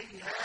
عليها